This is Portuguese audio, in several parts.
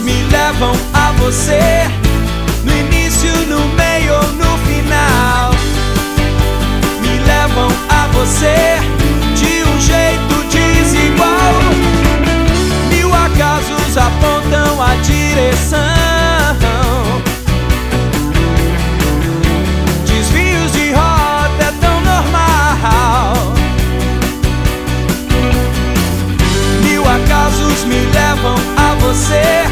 me levam a você. No início, no meio no final, me levam a você de um jeito desigual. Mil acasos apontam a direção. Desvios de rota é tão normal. Mil acasos me levam a você.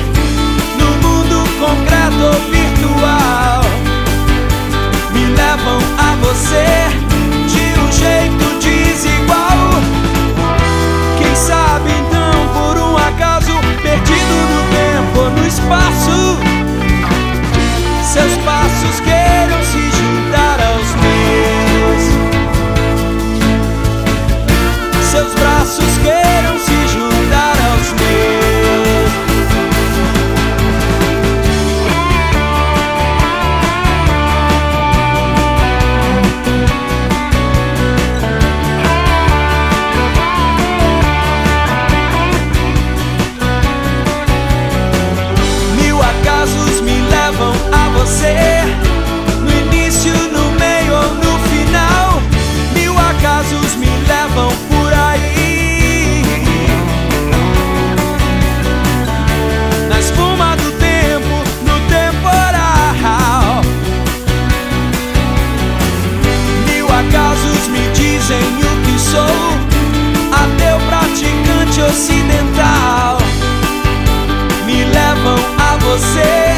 você.